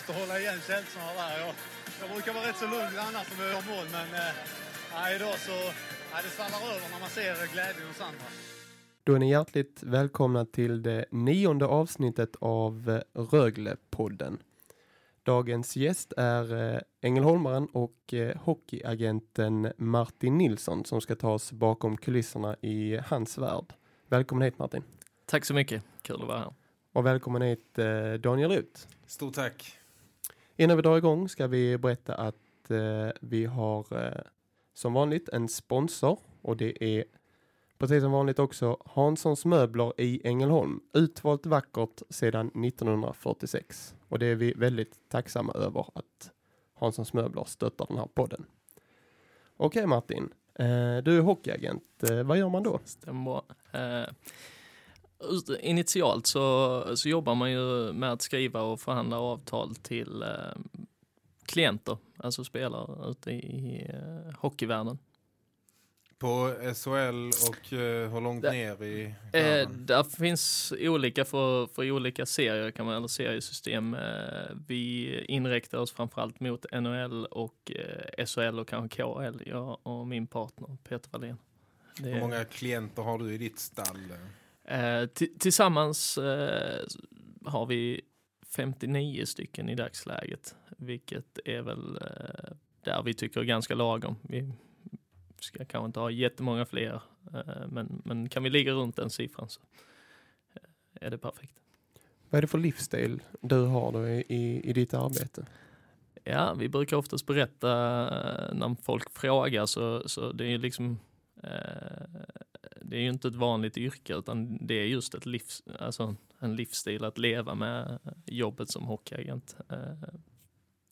Svårt att hålla igen känslorna där. Jag, jag brukar vara rätt så lugn annars när vi gör mål, men eh, idag så nej, det svallar över när man ser glädjen hos andra. Då är ni hjärtligt välkomna till det nionde avsnittet av eh, Rögle-podden. Dagens gäst är eh, Ängelholmaren och eh, hockeyagenten Martin Nilsson som ska ta oss bakom kulisserna i hans värld. Välkommen hit Martin. Tack så mycket, kul att vara här. Och välkommen hit eh, Daniel Ruth. Stort tack. Innan vi drar igång ska vi berätta att eh, vi har eh, som vanligt en sponsor och det är precis som vanligt också Hanssons möbler i Ängelholm. Utvalt vackert sedan 1946 och det är vi väldigt tacksamma över att Hanssons möbler stöttar den här podden. Okej Martin, eh, du är hockeyagent. Eh, vad gör man då? Stämmer. Eh, initialt så, så jobbar man ju med att skriva och förhandla avtal till eh, klienter, alltså spelare ute i eh, hockeyvärlden. På SHL och eh, hur långt Där- ner i Eh, där finns olika för, för olika serier kan man, eller seriesystem. Eh, vi inriktar oss framförallt mot NHL och eh, SHL och kanske KHL, jag och min partner Peter Wallén. Det Hur många klienter har du i ditt stall? Eh, ti- tillsammans eh, har vi 59 stycken i dagsläget, vilket är väl eh, där vi tycker är ganska lagom. Vi ska kanske inte ha jättemånga fler, eh, men, men kan vi ligga runt den siffran så eh, är det perfekt. Vad är det för livsstil du har då i, i, i ditt arbete? Ja, vi brukar oftast berätta när folk frågar så, så det är liksom Eh, det är ju inte ett vanligt yrke utan det är just ett livs, alltså en livsstil att leva med jobbet som hockeyagent. Eh,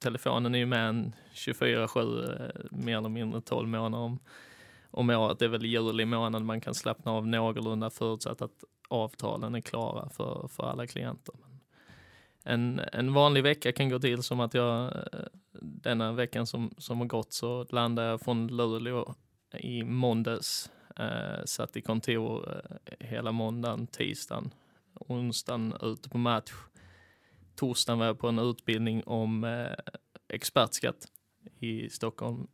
telefonen är ju med en 24-7 eh, mer eller mindre 12 månader om, om året. Det är väl juli månad man kan slappna av någorlunda förutsatt att avtalen är klara för, för alla klienter. En, en vanlig vecka kan gå till som att jag denna veckan som, som har gått så landar jag från Luleå i måndags. Eh, satt i kontor eh, hela måndagen, tisdagen, onsdagen ute på match. Torsdagen var jag på en utbildning om eh, expertskatt i Stockholm.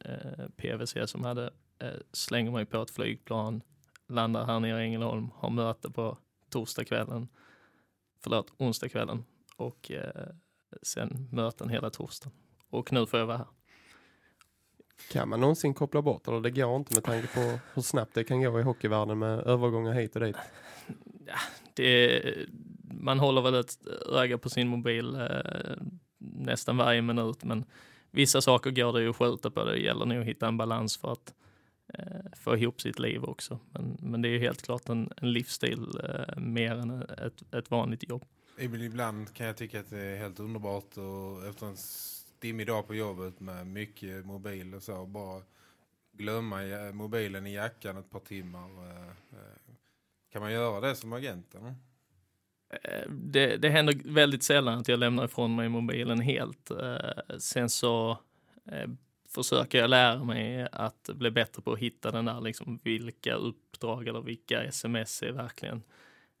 Eh, PVC som hade eh, slänger mig på ett flygplan, landar här nere i Ängelholm, har möte på torsdagskvällen, förlåt, onsdagskvällen och eh, sen möten hela torsdagen. Och nu får jag vara här. Kan man någonsin koppla bort eller det går inte med tanke på hur snabbt det kan gå i hockeyvärlden med övergångar hit och dit? det, man håller väl ett öga på sin mobil eh, nästan varje minut, men vissa saker går det ju att skjuta på. Det gäller nog att hitta en balans för att eh, få ihop sitt liv också. Men, men det är ju helt klart en, en livsstil eh, mer än ett, ett vanligt jobb. Ibland kan jag tycka att det är helt underbart och efter en stimmig dag på jobbet med mycket mobil och så bara glömma eh, mobilen i jackan ett par timmar. Eh, eh. Kan man göra det som agent? eller? Det, det händer väldigt sällan att jag lämnar ifrån mig mobilen helt. Sen så försöker jag lära mig att bli bättre på att hitta den där, liksom, vilka uppdrag eller vilka sms är verkligen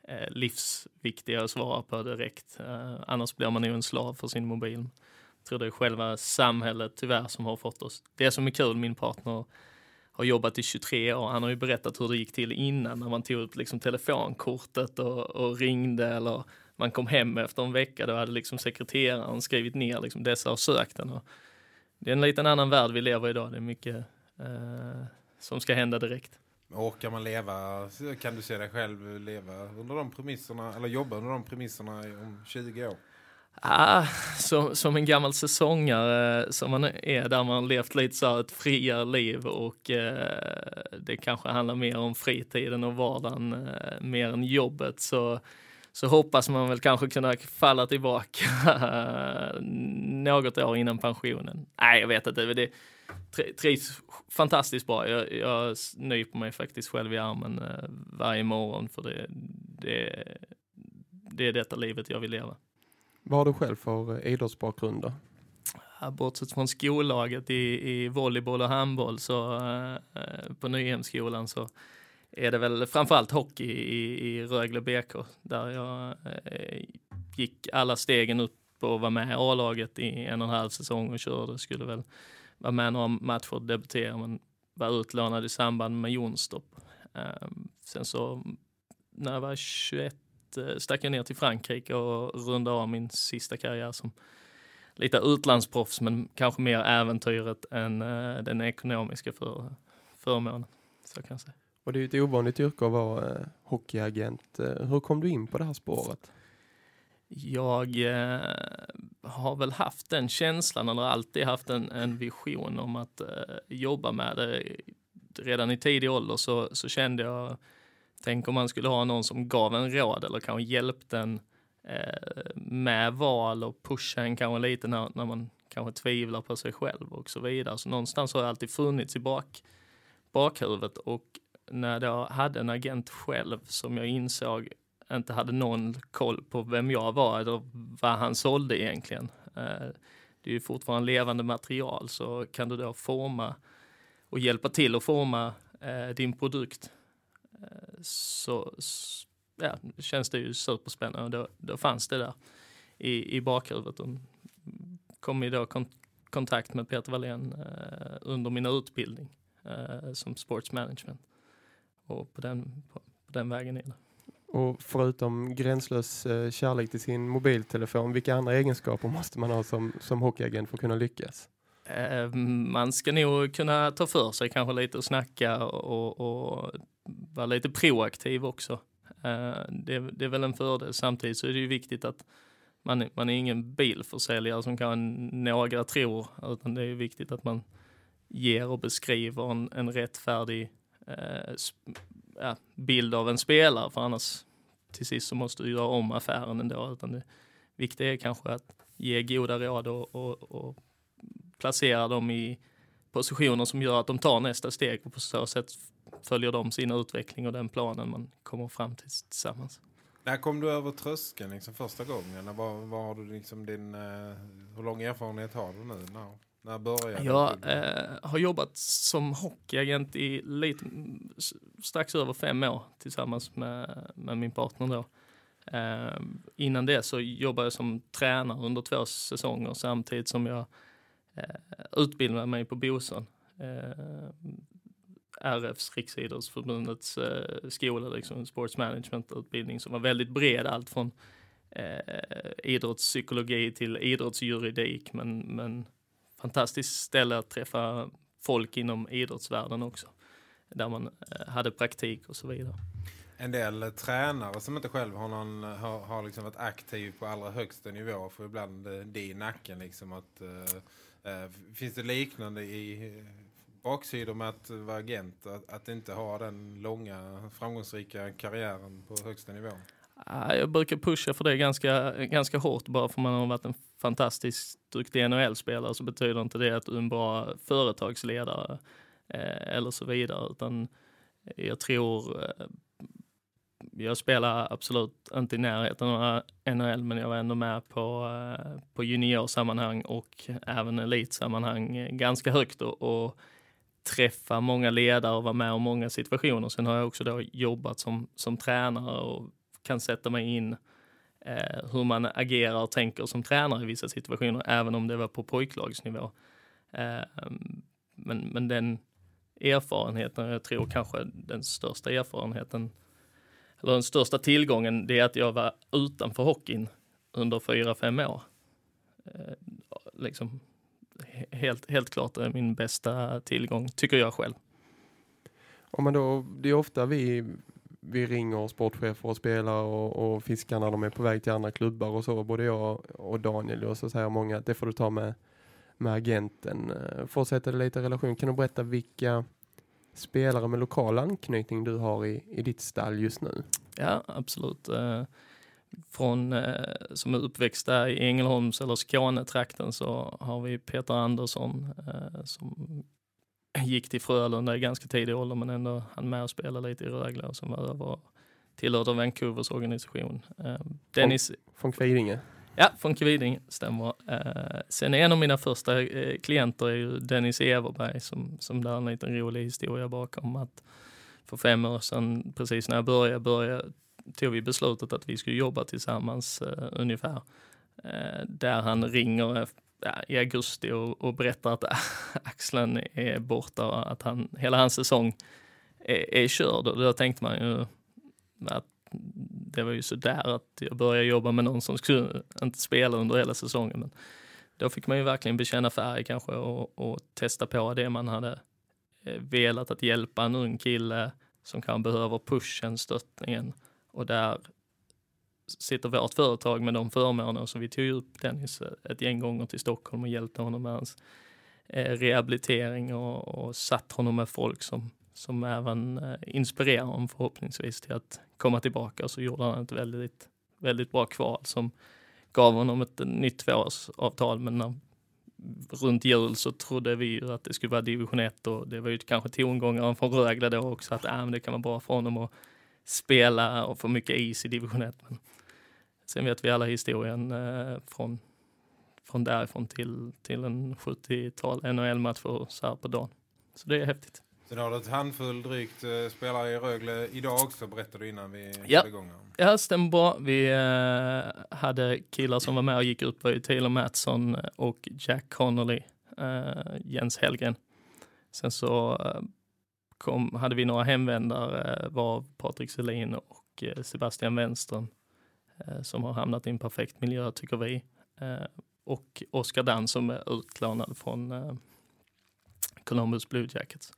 eh, livsviktiga att svara på direkt. Eh, Annars blir man ju en slav för sin mobil. Jag tror det är själva samhället tyvärr som har fått oss. Det som är kul, min partner har jobbat i 23 år. Han har ju berättat hur det gick till innan när man tog ut liksom telefonkortet och, och ringde eller man kom hem efter en vecka. Då hade liksom sekreteraren skrivit ner liksom dessa och sökt den. Och det är en liten annan värld vi lever i idag. Det är mycket eh, som ska hända direkt. Orkar man leva, kan du se dig själv leva under de premisserna, eller jobba under de premisserna om 20 år? Ah, som, som en gammal säsongare eh, som man är där man levt lite så ett friare liv och eh, det kanske handlar mer om fritiden och vardagen eh, mer än jobbet så, så hoppas man väl kanske kunna falla tillbaka eh, något år innan pensionen. Nej, jag vet inte. Det trivs fantastiskt bra. Jag, jag nyper mig faktiskt själv i armen eh, varje morgon för det, det, det är detta livet jag vill leva. Vad har du själv för eh, idrottsbakgrund då? Bortsett från skollaget i, i volleyboll och handboll så eh, eh, på Nyhemskolan så är det väl framförallt hockey i, i Rögle BK där jag eh, gick alla stegen upp och var med i A-laget i en och en halv säsong och körde. Skulle väl vara med några matcher och debutera men var utlånad i samband med Jonstorp. Eh, sen så när jag var 21 eh, stack jag ner till Frankrike och rundade av min sista karriär som lite utlandsproffs men kanske mer äventyret än uh, den ekonomiska för, förmånen. Så kan jag säga. Och det är ett ovanligt yrke att vara eh, hockeyagent. Eh, hur kom du in på det här spåret? Jag eh, har väl haft den känslan, eller alltid haft en, en vision om att eh, jobba med det. Redan i tidig ålder så, så kände jag, tänk om man skulle ha någon som gav en råd eller kanske hjälpte en eh, med val och pusha en kanske lite när, när man kanske tvivlar på sig själv och så vidare. Så någonstans har det alltid funnits i bak, bakhuvudet och när jag hade en agent själv som jag insåg inte hade någon koll på vem jag var eller vad han sålde egentligen. Eh, det är ju fortfarande levande material så kan du då forma och hjälpa till att forma eh, din produkt så ja, känns det ju superspännande. Då, då fanns det där i, i bakhuvudet. Och kom i då kon kontakt med Peter Wallén under min utbildning som sports management och på den, på, på den vägen är det. Och förutom gränslös eh, kärlek till sin mobiltelefon, vilka andra egenskaper måste man ha som, som hockeyagent för att kunna lyckas? Eh, man ska nog kunna ta för sig kanske lite och snacka och, och vara lite proaktiv också. Eh, det, det, är väl en fördel. Samtidigt så är det ju viktigt att man, man är ingen bilförsäljare som kan några tror, utan det är viktigt att man ger och beskriver en, en rättfärdig eh, ja, bild av en spelare för annars till sist så måste du göra om affären ändå. Utan det viktiga är kanske att ge goda råd och, och, och placera dem i positioner som gör att de tar nästa steg och på så sätt följer de sin utveckling och den planen man kommer fram till tillsammans. När kom du över tröskeln liksom första gången? Var, var har du liksom din, uh, hur lång erfarenhet har du nu? No. När började Jag eh, har jobbat som hockeyagent i lite, strax över fem år tillsammans med, med min partner då. Eh, innan det så jobbade jag som tränare under två säsonger samtidigt som jag eh, utbildade mig på Bosön. Eh, RFs, Riksidrottsförbundets eh, skola, liksom sports management-utbildning som var väldigt bred, allt från eh, idrottspsykologi till idrottsjuridik, men, men fantastiskt ställe att träffa folk inom idrottsvärlden också. Där man eh, hade praktik och så vidare. En del tränare som inte själv har, någon, har, har liksom varit aktiv på allra högsta nivå för ibland eh, det i nacken. Liksom att, äh, finns det liknande i baksidor med att vara agent? Att, att inte ha den långa framgångsrika karriären på högsta nivå? Jag brukar pusha för det ganska, ganska hårt bara för man har varit en fantastiskt duktig NHL-spelare så betyder inte det att du är en bra företagsledare eh, eller så vidare utan jag tror eh, jag spelar absolut inte i närheten av NHL men jag var ändå med på, eh, på juniorsammanhang och även elitsammanhang ganska högt och, och träffa många ledare och vara med om många situationer. Sen har jag också då jobbat som, som tränare och kan sätta mig in eh, hur man agerar och tänker som tränare i vissa situationer, även om det var på pojklagsnivå. Eh, men, men den erfarenheten, jag tror kanske den största erfarenheten, eller den största tillgången, det är att jag var utanför hockeyn under fyra, fem år. Eh, liksom, helt, helt klart är min bästa tillgång, tycker jag själv. Om man då, det är ofta vi vi ringer sportchefer och spelare och, och fiskar när de är på väg till andra klubbar och så. Både jag och Daniel och så säger många att det får du ta med, med agenten. Eh, för att sätta det lite i relation, kan du berätta vilka spelare med lokal anknytning du har i, i ditt stall just nu? Ja, absolut. Från, eh, som är uppväxta i Ängelholms eller Skånetrakten så har vi Peter Andersson eh, som gick till Frölunda i ganska tidig ålder men ändå han med och spelade lite i Rögle och som var över tillhörde Vancouvers organisation. Eh, Dennis Från Kvidinge. Ja, från Kviding, stämmer. Sen en av mina första klienter är ju Dennis Everberg som, som där är en liten rolig historia bakom att för fem år sedan, precis när jag började, började tog vi beslutet att vi skulle jobba tillsammans eh, ungefär. Eh, där han ringer eh, ja, i augusti och, och berättar att axeln är borta och att han, hela hans säsong är, är körd. Och då tänkte man ju att det var ju sådär att jag började jobba med någon som skulle inte spela under hela säsongen. Men då fick man ju verkligen bekänna färg kanske och, och testa på det man hade eh, velat att hjälpa en ung kille som kan behöva pushen, stöttningen och där sitter vårt företag med de förmåner så vi tog upp Dennis ett gäng gånger till Stockholm och hjälpte honom med hans eh, rehabilitering och, och satt honom med folk som, som även eh, inspirerar honom förhoppningsvis till att komma tillbaka. Så gjorde han ett väldigt, väldigt bra kval som gav honom ett nytt tvåårsavtal. Men när, runt jul så trodde vi ju att det skulle vara division 1 och det var ju kanske tongångar från Rögle då också att äh, det kan vara bra för honom att spela och få mycket is i division 1. Men sen vet vi alla historien eh, från, från därifrån till, till en 70-tal NHL-matcher så här på dagen. Så det är häftigt. Sen har du ett handfull drygt eh, spelare i Rögle idag också, berättade du innan vi Ja. körde igång. Ja, stämmer bra. Vi eh, hade killar som var med och gick upp, var ju Taylor Mattsson och Jack Connolly, eh, Jens Hellgren. Sen så eh, kom, hade vi några hemvändare, eh, var Patrik Selin och eh, Sebastian Wenström, eh, som har hamnat i en perfekt miljö tycker vi. Och Oskar Dan som är utlånad från Columbus Blue Jackets.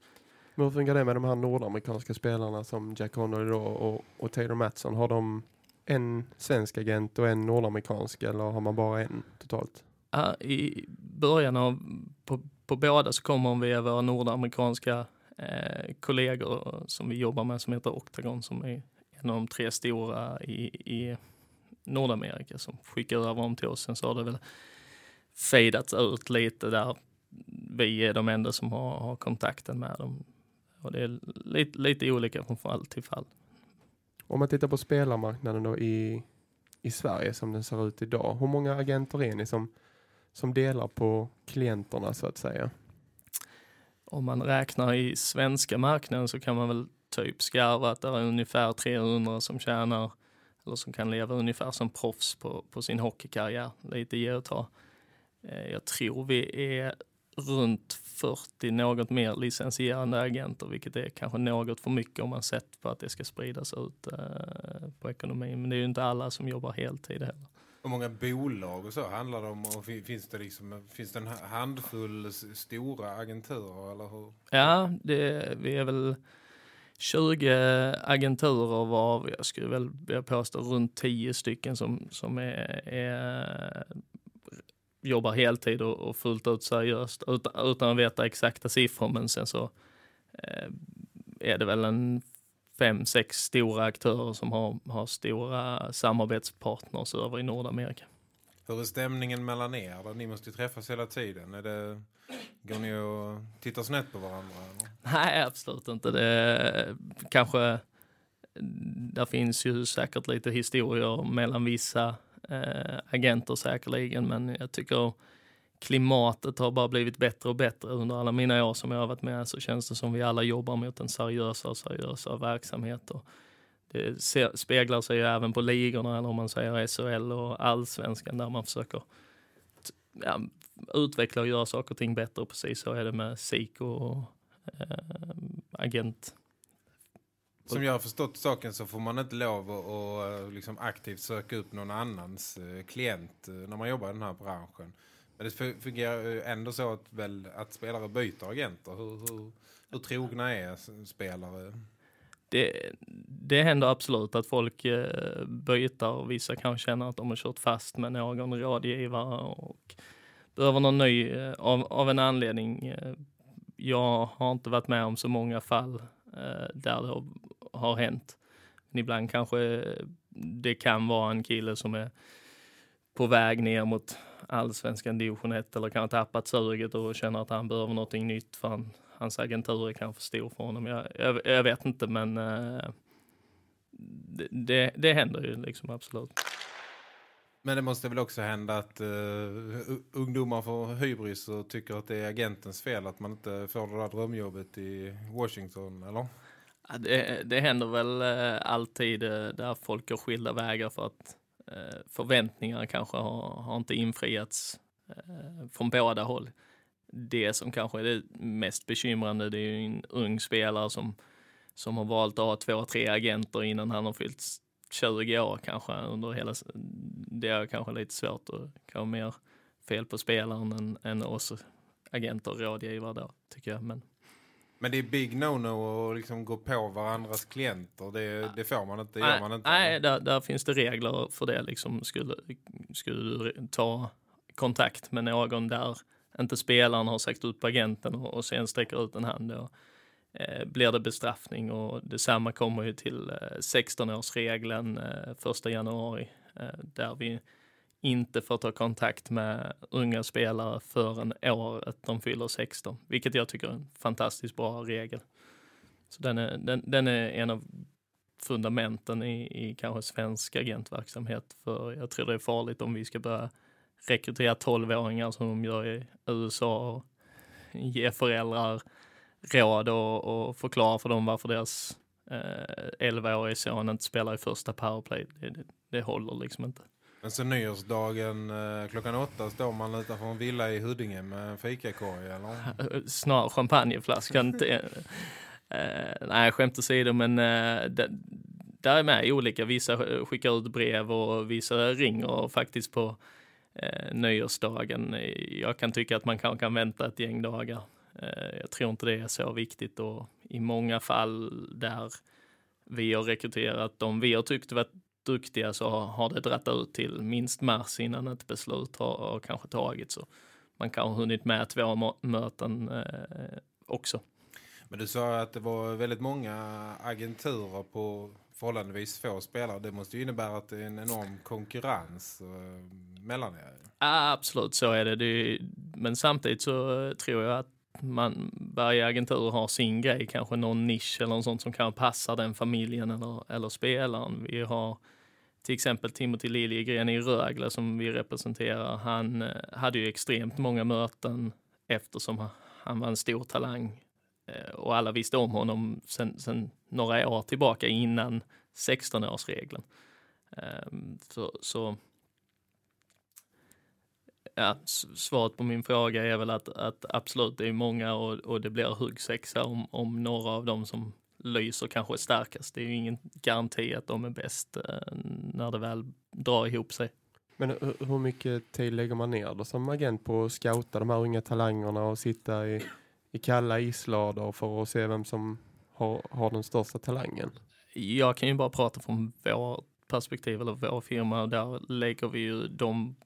Men hur funkar det med de här nordamerikanska spelarna som Jack Connolly då och, och Taylor Mattsson? Har de en svensk agent och en nordamerikansk eller har man bara en totalt? Ja, I början av, på, på båda så kommer vi via våra nordamerikanska eh, kollegor som vi jobbar med som heter Octagon som är en av de tre stora i, i Nordamerika som skickar över dem till oss. Sen så har det väl fejdats ut lite där vi är de enda som har, har kontakten med dem. Och det är lite, lite olika från fall till fall. Om man tittar på spelarmarknaden då i, i Sverige som den ser ut idag. Hur många agenter är ni som, som delar på klienterna så att säga? Om man räknar i svenska marknaden så kan man väl typ skarva att det är ungefär 300 som tjänar eller som kan leva ungefär som proffs på, på sin hockeykarriär. Lite ge och ta. Eh, jag tror vi är runt 40 något mer licensierande agenter, vilket är kanske något för mycket om man sett på att det ska spridas ut eh, på ekonomin. Men det är ju inte alla som jobbar heltid heller. Hur många bolag och så handlar det om? Och finns, det liksom, finns det en handfull stora agenturer? Eller hur? Ja, det, vi är väl 20 agenturer var jag skulle väl vilja påstå runt 10 stycken som, som är, är, jobbar heltid och, och fullt ut seriöst utan, utan att veta exakta siffror. Men sen så eh, är det väl en fem, sex stora aktörer som har, har stora samarbetspartners över i Nordamerika. Hur är stämningen mellan er? Då? Ni måste ju träffas hela tiden. Är det, går ni och tittar snett på varandra? Eller? Nej, absolut inte. Det kanske, där finns ju säkert lite historier mellan vissa eh, agenter säkerligen, men jag tycker klimatet har bara blivit bättre och bättre under alla mina år som jag har varit med så känns det som vi alla jobbar mot en seriösare och seriösare verksamhet. Och det speglar sig ju även på ligorna, eller om man säger SHL och allsvenskan, där man försöker ja, utveckla och göra saker och ting bättre. Och precis så är det med SIK och eh, agent. Som jag har förstått saken så får man inte lov att, och, eh, liksom aktivt söka upp någon annans eh, klient eh, när man jobbar i den här branschen. Men det fungerar ju ändå så att, väl, att spelare byter agenter. Hur, hur, hur trogna är spelare? Det, det händer absolut att folk eh, byter och vissa kan känna att de har kört fast med någon rådgivare och behöver någon ny eh, av, av en anledning. Eh, jag har inte varit med om så många fall där det har, har hänt. Men ibland kanske det kan vara en kille som är på väg ner mot allsvenskan division 1 eller kan ha tappat suget och känner att han behöver någonting nytt för han, hans agentur är kanske för stor för honom. Jag, jag, jag vet inte men uh, det, det, det händer ju liksom absolut. Men det måste väl också hända att uh, ungdomar får hybris och tycker att det är agentens fel att man inte får det där drömjobbet i Washington, eller? Ja, det, det händer väl uh, alltid uh, där folk går skilda vägar för att Eh, förväntningarna kanske har, har inte infriats eh, från båda håll. Det som kanske är det mest bekymrande det är ju en ung spelare som, som har valt att ha två, tre agenter innan han har fyllt 20 år kanske under hela, det är kanske lite svårt och kanske mer fel på spelaren än, än oss agenter och rådgivare då, tycker jag. Men, men det är big no-no att liksom gå på varandras klienter. Det, det får man inte, nej, gör man inte. Nej, där, där, finns det regler för det. Liksom, skulle, skulle du ta kontakt med någon där inte spelaren har sagt upp agenten och, och sen sträcker ut en hand då, Eh, blir det bestraffning och detsamma kommer ju till 16-årsregeln eh, 1 eh, januari där vi inte får ta kontakt med unga spelare förrän året de fyller 16, vilket jag tycker är en fantastiskt bra regel. Så den är, den, den är en av fundamenten i, i kanske svensk agentverksamhet, för jag tror det är farligt om vi ska börja rekrytera 12-åringar som de gör i USA och ge föräldrar råd och, och förklara för dem varför deras eh, 11-årige son inte spelar i första powerplay. Det, det, det håller liksom inte. Men så nyårsdagen eh, klockan åtta står man utanför en villa i Huddinge med en fikakorg eller? Snar champagneflaskan. eh, nej, skämt åsido, men eh, det, där är med olika. Vissa skickar ut brev och vissa ringer faktiskt på eh, nyårsdagen. Jag kan tycka att man kan, kan vänta ett gäng dagar. Eh, jag tror inte det är så viktigt och i många fall där vi har rekryterat de vi har tyckt varit duktiga så har det dratt ut till minst mars innan ett beslut har, har kanske tagits. Så man kan ha hunnit med två möten eh, också. Men du sa att det var väldigt många agenturer på förhållandevis få spelare. Det måste ju innebära att det är en enorm konkurrens eh, mellan er. Absolut, så är det. det. Men samtidigt så tror jag att man, varje agentur har sin grej, kanske någon nisch eller något sånt som kan passa den familjen eller, eller spelaren. Vi har till exempel Timothy Liljegren i Rögle som vi representerar. Han eh, hade ju extremt många möten eftersom han var en stor talang eh, och alla visste om honom sen, sen några år tillbaka innan 16-årsregeln. Ehm, så, så ja, svaret på min fråga är väl att, att absolut, det är många och, och det blir huggsexa om, om några av dem som lyser kanske starkast. Det är ju ingen garanti att de är bäst eh, när det väl drar ihop sig. Men hur mycket tid lägger man ner då som agent på att scouta de här unga talangerna och sitta i, i kalla islador för att se vem som har, har den största talangen? Jag kan ju bara prata från vår perspektiv eller vår firma. Där lägger vi ju de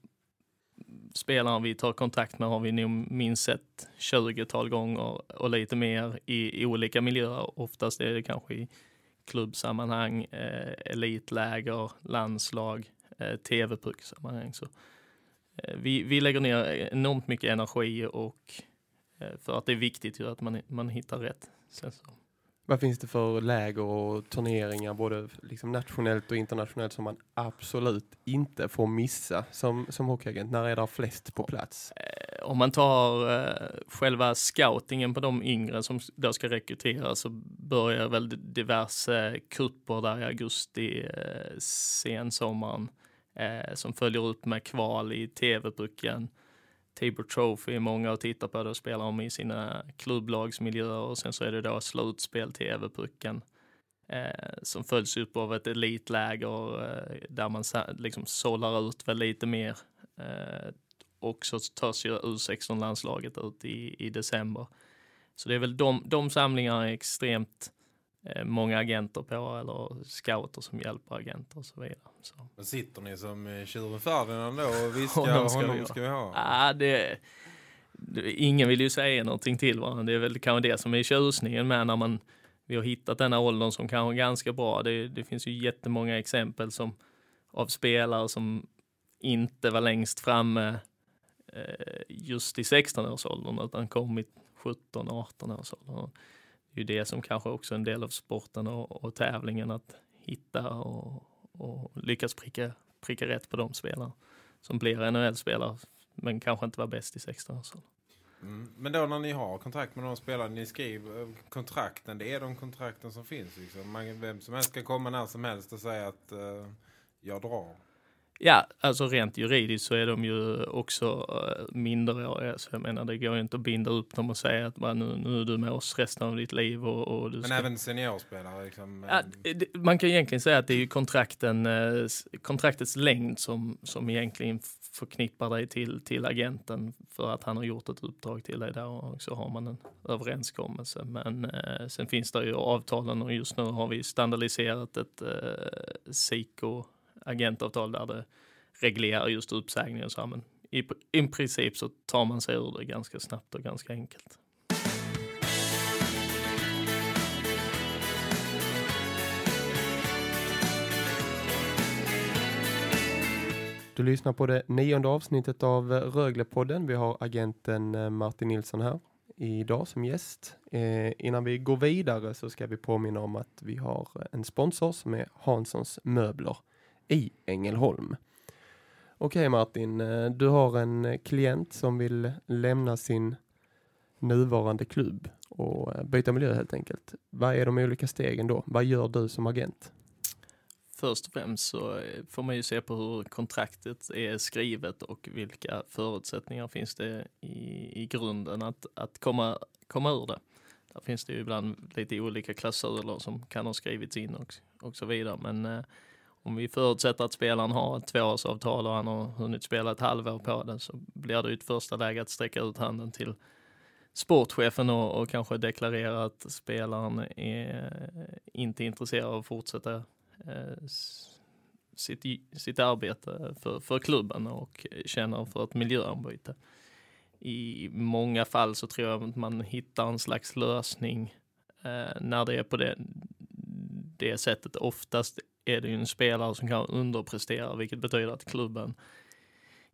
spelaren vi tar kontakt med har vi nog minst sett 20-tal gånger och lite mer i, i olika miljöer. Oftast är det kanske i klubbsammanhang, eh, elitläger, landslag, eh, tv-pucksammanhang. Så, eh, vi, vi lägger ner enormt mycket energi och eh, för att det är viktigt ju att man, man hittar rätt. Sen så. Vad finns det för läger och turneringar både liksom nationellt och internationellt som man absolut inte får missa som, som hockeyagent? När är det flest på plats? Eh, om man tar eh, själva scoutingen på de yngre som då ska rekryteras så börjar väl diverse kupper där i augusti, eh, sensommaren, eh, som följer upp med kval i TV-pucken Tibor Trophy är många och tittar på. det och spelar om i sina klubblagsmiljöer och sen så är det då slutspel till Everpucken. eh, som följs upp av ett elitläger eh, där man liksom sållar ut väl lite mer. Eh, och så tas ju U16-landslaget ut i, i december. Så det är väl de, de samlingarna är extremt Eh, många agenter på eller scouter som hjälper agenter och så vidare. Så. Men sitter ni som eh, tjuren Ferdinand då och viskar honom ska, honom vi, ska vi ha? Ah, det, ingen vill ju säga någonting till varandra. Det är väl kanske det som är tjusningen med när man vi har hittat den här åldern som kanske är ganska bra. Det, det finns ju jättemånga exempel som, av spelare som inte var längst framme eh, just i 16-årsåldern utan kom i 17-18-årsåldern. Det är ju det som kanske också är en del av sporten och, och tävlingen att hitta och, och lyckas pricka, pricka rätt på de spelare som blir NHL-spelare men kanske inte var bäst i 16 år. Mm. Men då när ni har kontrakt med de spelare ni skriver eh, kontrakten, det är de kontrakten som finns. Liksom. Man, vem som helst kan komma när som helst och säga att uh, jag drar. Ja, alltså rent juridiskt så är de ju också uh, minderåriga. Så jag menar, det går ju inte att binda upp dem och säga att nu, nu är du med oss resten av ditt liv. Och, och Men ska... även seniorspelare? Liksom, ja, det, man kan egentligen säga att det är ju kontrakten, uh, kontraktets längd som, som egentligen förknippar dig till, till agenten för att han har gjort ett uppdrag till dig där och så har man en överenskommelse. Men eh, sen finns det ju avtalen och just nu har vi standardiserat ett eh, SIKO agentavtal där det reglerar just uppsägning och så. Men i, i princip så tar man sig ur det ganska snabbt och ganska enkelt. Du lyssnar på det nionde avsnittet av Röglepodden. Vi har agenten eh, Martin Nilsson här idag som gäst. Eh, innan vi går vidare så ska vi påminna om att vi har en sponsor som är Hanssons möbler i Ängelholm. Okej Martin, eh, du har en eh, klient som vill lämna sin nuvarande klubb och eh, byta miljö helt enkelt. Vad är de olika stegen då? Vad gör du som agent? Först och främst så får man ju se på hur kontraktet är skrivet och vilka förutsättningar finns det i, i grunden att, att komma, komma ur det. Där finns det ju ibland lite olika klausuler som kan ha skrivits in och, och så vidare. Men eh, om vi förutsätter att spelaren har ett tvåårsavtal och han har hunnit spela ett halvår på det så blir det ju ett första läge att sträcka ut handen till sportchefen och, och kanske deklarera att spelaren är inte intresserad av att fortsätta eh, sitt, sitt arbete för, för klubben och känner för ett miljöombyte. I många fall så tror jag att man hittar en slags lösning eh, när det är på det, det sättet. Oftast är det ju en spelare som kan underprestera, vilket betyder att klubben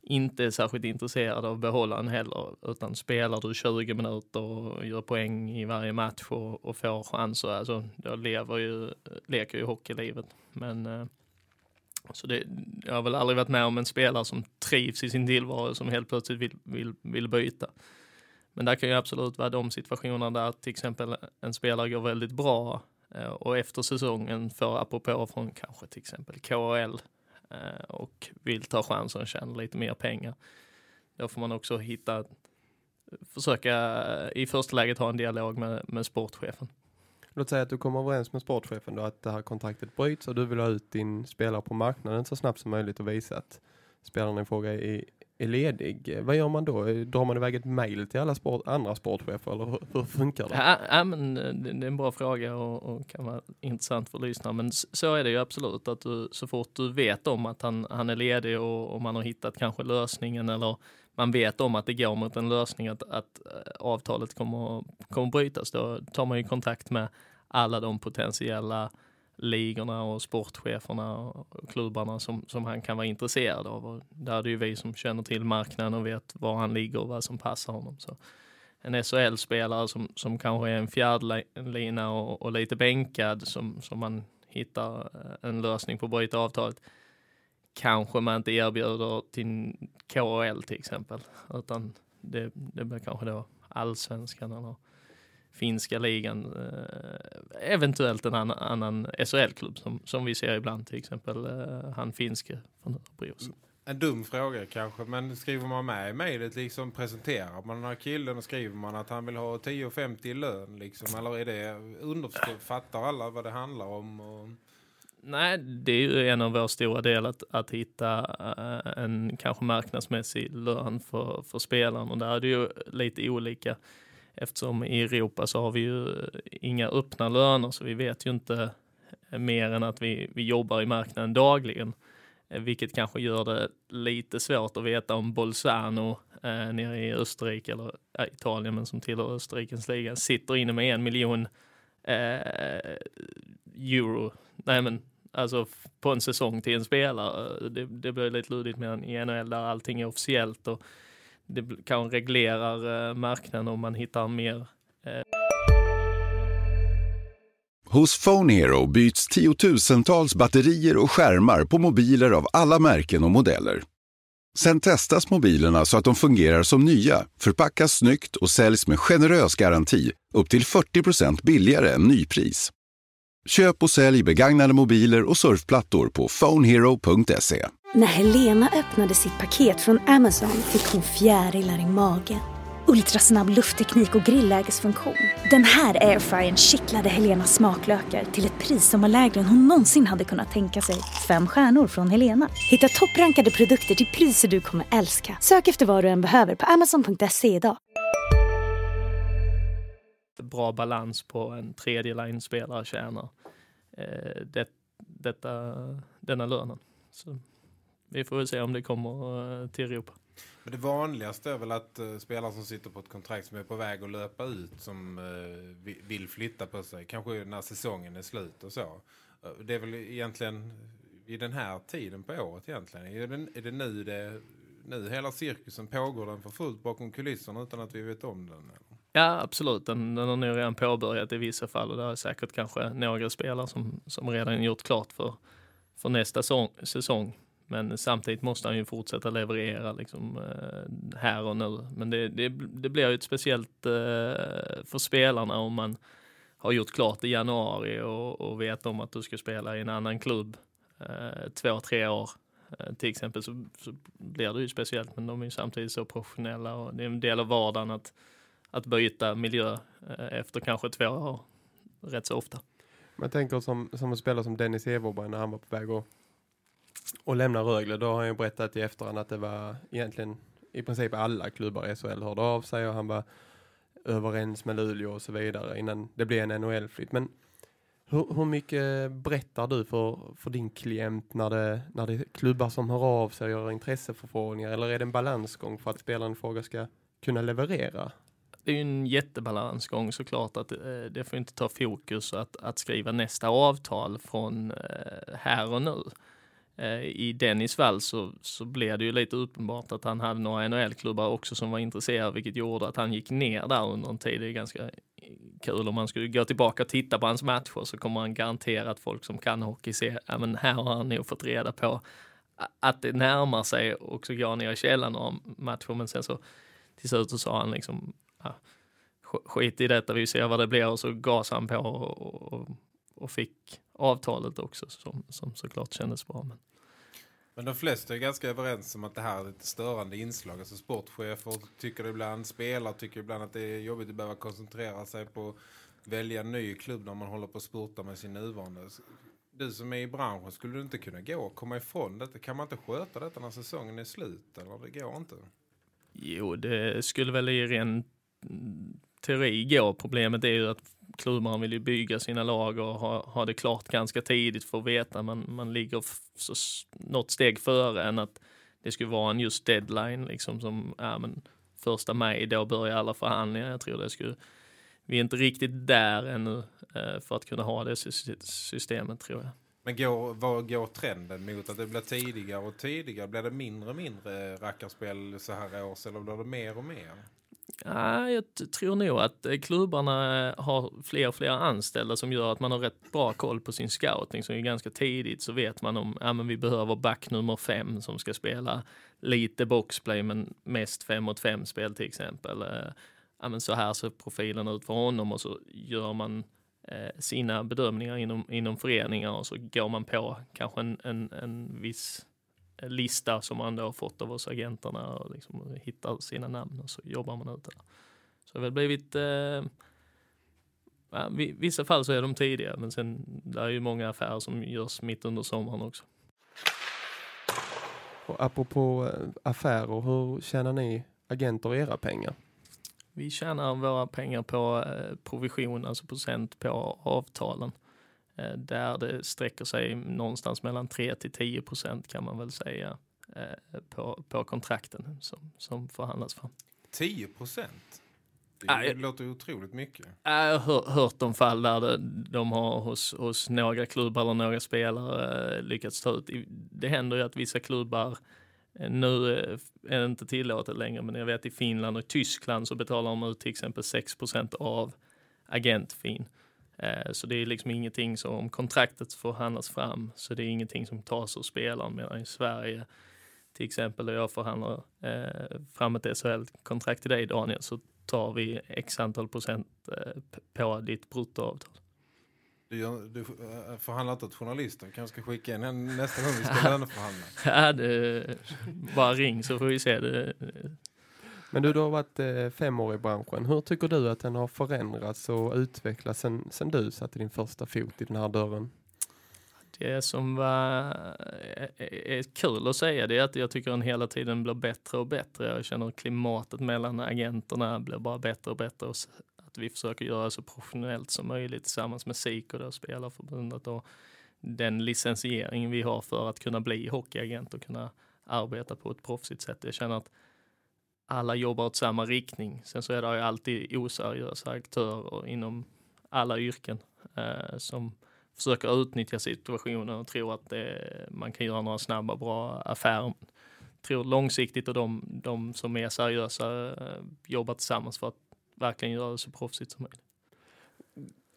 inte är särskilt intresserad av att behålla en heller, utan spelar du 20 minuter och gör poäng i varje match och, och får chanser, alltså då lever ju, leker ju hockeylivet. Men eh, så det, jag har väl aldrig varit med om en spelare som trivs i sin tillvaro som helt plötsligt vill, vill, vill byta. Men det kan ju absolut vara de situationer där till exempel en spelare går väldigt bra Eh, och efter säsongen får apropå från kanske till exempel KHL eh, och vill ta chansen och tjäna lite mer pengar. Då får man också hitta, försöka eh, i första läget ha en dialog med, med sportchefen. Låt säga att du kommer överens med sportchefen då att det här kontraktet bryts och du vill ha ut din spelare på marknaden så snabbt som möjligt och visa att spelarna i fråga är är ledig, vad gör man då? Drar man iväg ett mejl till alla sport, andra sportchefer eller hur, hur funkar det? Ja, ja men eh, det, det, är en bra fråga och, och kan vara intressant för lyssnarna. Men så är det ju absolut att du, så fort du vet om att han, han är ledig och, och man har hittat kanske lösningen eller man vet om att det går mot en lösning att, att eh, avtalet kommer, kommer brytas, då tar man ju kontakt med alla de potentiella ligorna och sportcheferna och klubbarna som, som han kan vara intresserad av. Och där är det ju vi som känner till marknaden och vet var han ligger och vad som passar honom. Så en SHL-spelare som, som kanske är en fjärdlina och, och lite bänkad som, som man hittar eh, en lösning på att bryta avtalet kanske man inte erbjuder till KHL till exempel utan det, det blir kanske då allsvenskan eller finska ligan, eh, eventuellt en annan, annan SHL-klubb som, som vi ser ibland, till exempel eh, han finske från Örebro. En dum fråga kanske, men skriver man med i mejlet liksom presenterar man den här killen och skriver man att han vill ha 10,50 i lön liksom, eller är det underförstått, fattar alla vad det handlar om? Och... Nej, det är ju en av våra stora delar att, att hitta uh, en kanske marknadsmässig lön för, för spelaren och där är det ju lite olika eftersom i Europa så har vi ju eh, inga öppna löner så vi vet ju inte eh, mer än att vi, vi jobbar i marknaden dagligen. Eh, vilket kanske gör det lite svårt att veta om Bolzano eh, nere i Österrike eller äh, Italien men som tillhör Österrikens liga sitter inne med en miljon eh, euro, nej men alltså på en säsong till en spelare. Det, det blir lite luddigt med i NHL där allting är officiellt och det kanske reglerar eh, marknaden om man hittar mer eh. Hos Phone Hero byts tiotusentals batterier och skärmar på mobiler av alla märken och modeller. Sen testas mobilerna så att de fungerar som nya, förpackas snyggt och säljs med generös garanti upp till 40% billigare än nypris. Köp och sälj begagnade mobiler och surfplattor på phonehero.se. När Helena öppnade sitt paket från Amazon fick hon fjärilar i magen. Ultrasnabb luftteknik och grillägesfunktion. Den här airfryern kittlade Helenas smaklökar till ett pris som var lägre än hon någonsin hade kunnat tänka sig. Fem stjärnor från Helena. Hitta topprankade produkter till priser du kommer älska. Sök efter vad du än behöver på amazon.se idag. bra balans på en tredje line-spelare tjänar eh, det, detta, denna lönen. Så vi får väl se om det kommer eh, till Europa. Men det vanligaste är väl att uh, spelare som sitter på ett kontrakt som är på väg att löpa ut som uh, vill flytta på sig. Kanske när säsongen är slut och så. Det är väl egentligen i den här tiden på året egentligen. Är det, är det nu det nu hela cirkusen pågår den för fullt bakom kulisserna utan att vi vet om den? Eller? Ja, absolut. Den, den har nog redan påbörjat i vissa fall och det är säkert kanske några spelare som, som redan gjort klart för, för nästa säsong. Men samtidigt måste han ju fortsätta leverera liksom, eh, här och nu. Men det, det, det blir ju ett speciellt eh, för spelarna om man har gjort klart i januari och, och vet om att du ska spela i en annan klubb eh, två, tre år. Till exempel så, så, blir det ju speciellt men de är ju samtidigt så professionella och det är en del av vardagen att, att byta miljö efter kanske två år rätt så ofta. Man tänker som, som en spelare som Dennis Everberg när han var på väg att och lämnar Rögle. Då har han ju berättat i efterhand att det var egentligen i princip alla klubbar i SHL hörde av sig och han var överens med Luleå och så vidare innan det blev en NHL-flytt. Men hur, hur, mycket berättar du för, för din klient när det, när det är klubbar som hör av sig och gör intresseförfrågningar eller är det en balansgång för att spelaren fråga ska kunna leverera? Det är ju en jättebalansgång såklart att eh, det får inte ta fokus att, att skriva nästa avtal från eh, här och nu. Eh, I Dennis fall så, så blev det ju lite uppenbart att han hade några NHL-klubbar också som var intresserade, vilket gjorde att han gick ner där under en tid. Det är ganska eh, kul. Om man skulle gå tillbaka och titta på hans matcher så kommer han garanterat folk som kan hockey se, ja men här har han nog fått reda på att det närmar sig och så går han ner i källaren och matcher, men sen så till slut så sa han liksom ja, skit i detta, vi ser vad det blir. Och så gasade han på och, och, och fick avtalet också som, som såklart kändes bra. Men... men de flesta är ganska överens om att det här är ett störande inslag. Alltså sportchefer tycker ibland, spelare tycker ibland att det är jobbigt att behöva koncentrera sig på att välja en ny klubb när man håller på att spurta med sin nuvarande. Du som är i branschen, skulle du inte kunna gå och komma ifrån detta? Kan man inte sköta detta när säsongen är slut? Eller det går inte? Jo, det skulle väl i ren teori går. Problemet är ju att klubbarna vill ju bygga sina lag och ha, ha det klart ganska tidigt för att veta man, man ligger så, något steg före än att det skulle vara en just deadline liksom som, ja men första maj då börjar alla förhandlingar. Jag tror det skulle, vi är inte riktigt där ännu eh, för att kunna ha det systemet tror jag. Men går, vad går trenden mot att det blir tidigare och tidigare? Blir det mindre och mindre rackarspel så här års eller blir det mer och mer? Ja, jag tror nog att eh, klubbarna eh, har fler och fler anställda som gör att man har rätt bra koll på sin scouting. Så ganska tidigt så vet man om ja, men vi behöver back nummer fem som ska spela lite boxplay men mest fem mot fem spel till exempel. Eh, ja, men så här ser profilen ut för honom och så gör man eh, sina bedömningar inom, inom föreningar och så går man på kanske en, en, en viss lista som man då har fått av oss agenterna och liksom hittar sina namn och så jobbar man ut det. Så det har väl blivit eh, ja, vissa fall så är de tidiga men sen det är ju många affärer som görs mitt under sommaren också. Och apropå eh, affärer, hur tjänar ni agenter era pengar? Vi tjänar våra pengar på eh, provision, alltså procent på avtalen. Eh, där det sträcker sig någonstans mellan 3 till 10 procent kan man väl säga eh, på, på kontrakten som, som förhandlas fram. 10 procent? Det Nej. låter otroligt mycket. Jag har hör- hört om fall där det- de har hos, hos några klubbar eller några spelare eh, lyckats ta ut. Det händer ju att vissa klubbar, nu är det inte tillåtet längre, men jag vet i Finland och Tyskland så betalar de ut till exempel 6% av agentfin. Eh, Så det är liksom ingenting som, om kontraktet förhandlas fram, så det är ingenting som tas ur spelaren. Medan i Sverige, till exempel, där jag förhandlar eh, fram ett SHL-kontrakt till dig Daniel, så tar vi x antal procent eh, på ditt bruttoavtal. Du, gör- du eh, förhandlar inte åt journalister. kanske ska skicka in en nästa gång vi ska löneförhandla. Ja, det, bara ring så får vi se det. Men du, du har varit eh, fem år i branschen. Hur tycker du att den har förändrats och utvecklats sen, sen du satte din första fot i den här dörren? Det som var, är, är kul att säga det är att jag tycker den hela tiden blir bättre och bättre. Jag känner klimatet mellan agenterna blir bara bättre och bättre. Och att vi försöker göra så professionellt som möjligt tillsammans med SIK och då Spelarförbundet och den licensiering vi har för att kunna bli hockeyagent och kunna arbeta på ett proffsigt sätt. Jag känner att alla jobbar åt samma riktning. Sen så är det ju alltid oseriösa aktörer inom alla yrken eh, som försöker utnyttja situationen och tror att det, man kan göra några snabba, bra affärer. Tror långsiktigt och de, de som är seriösa eh, jobbar tillsammans för att verkligen göra det så proffsigt som möjligt.